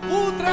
¡Putre!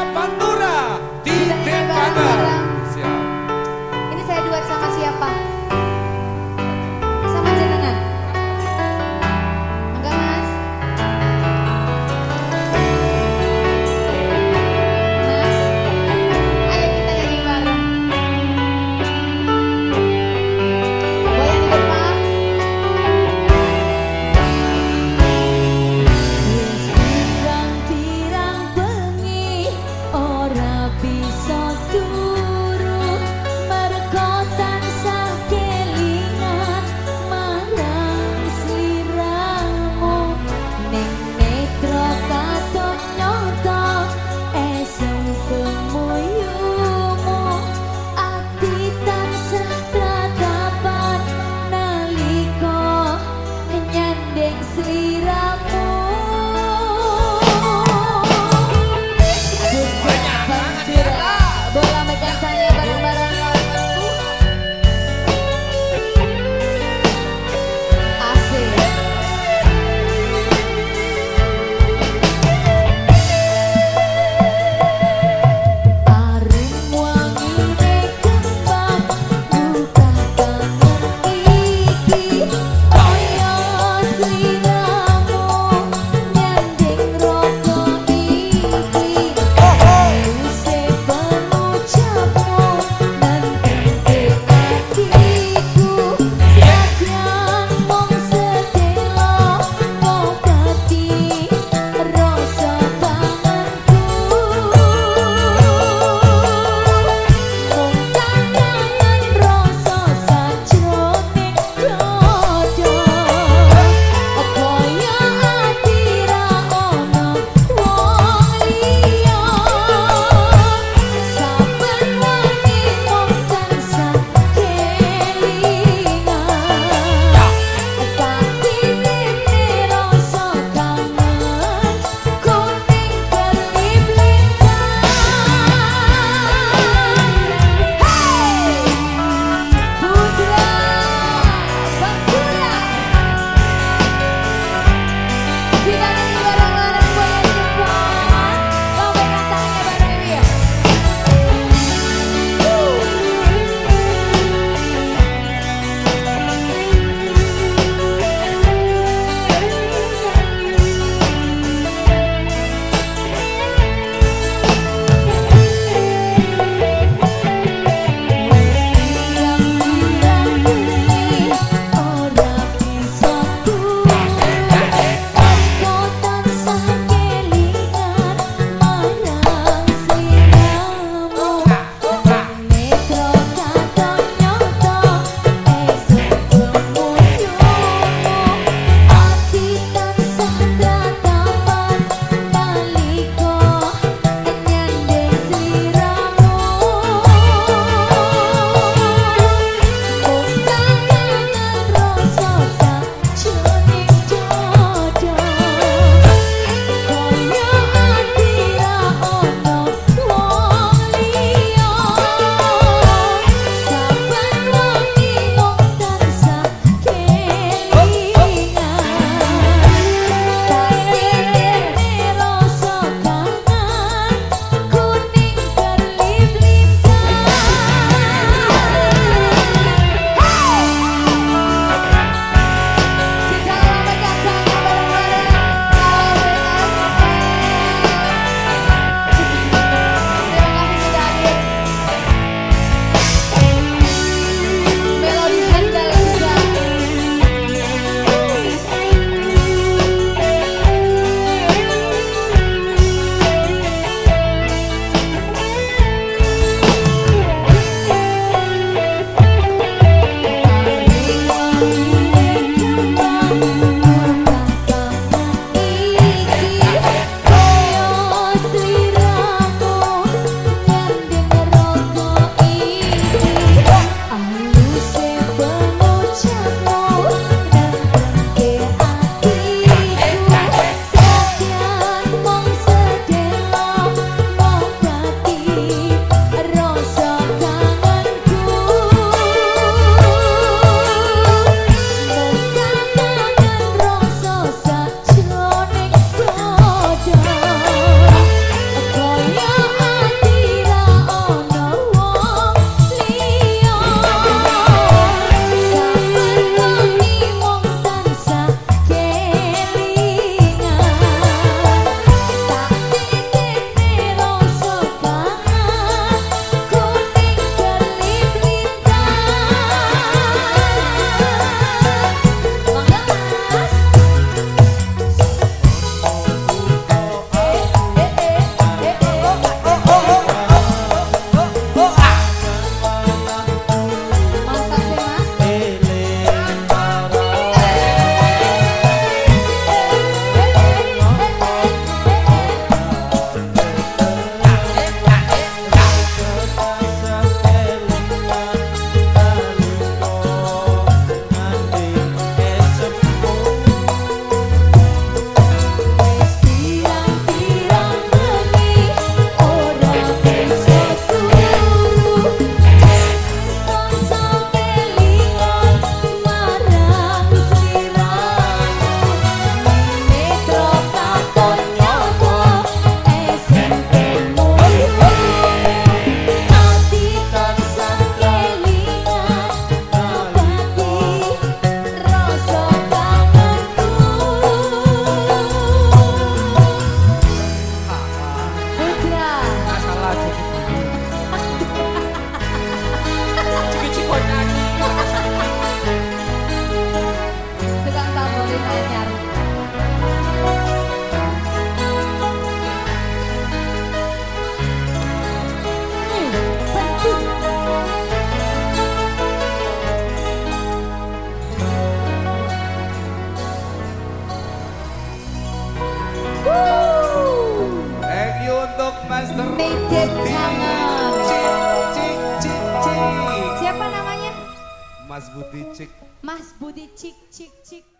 Mas Budi Cik. Mas Budi Cik Cik Cik.